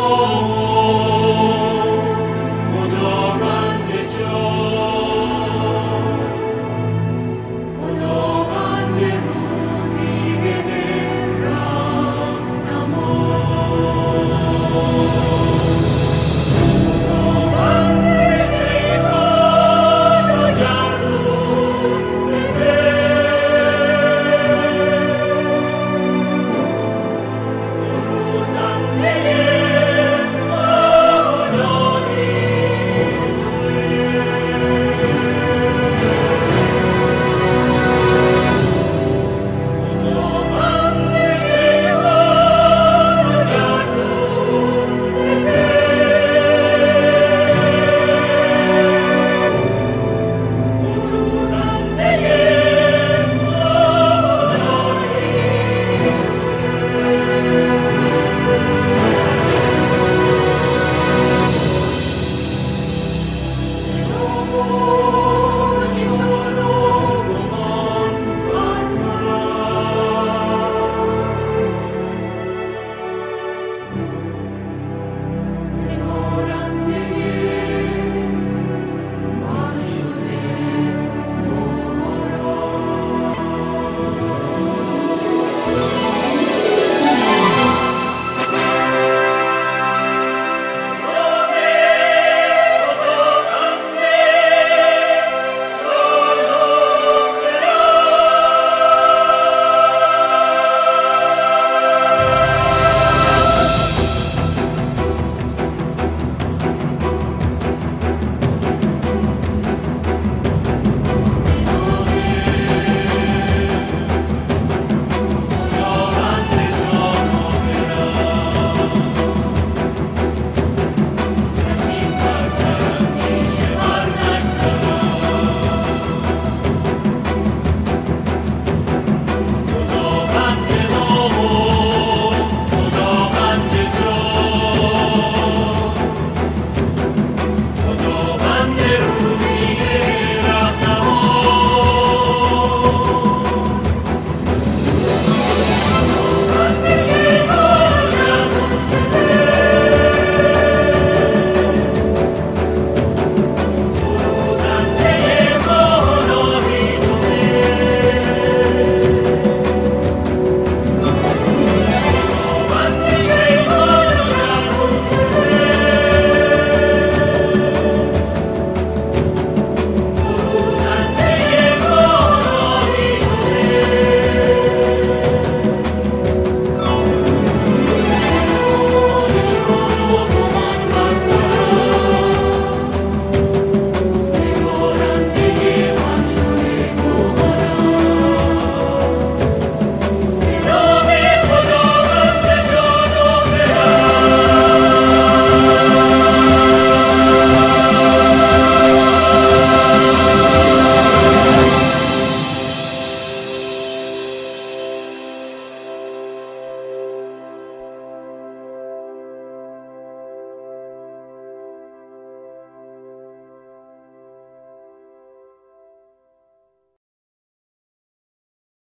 Oh.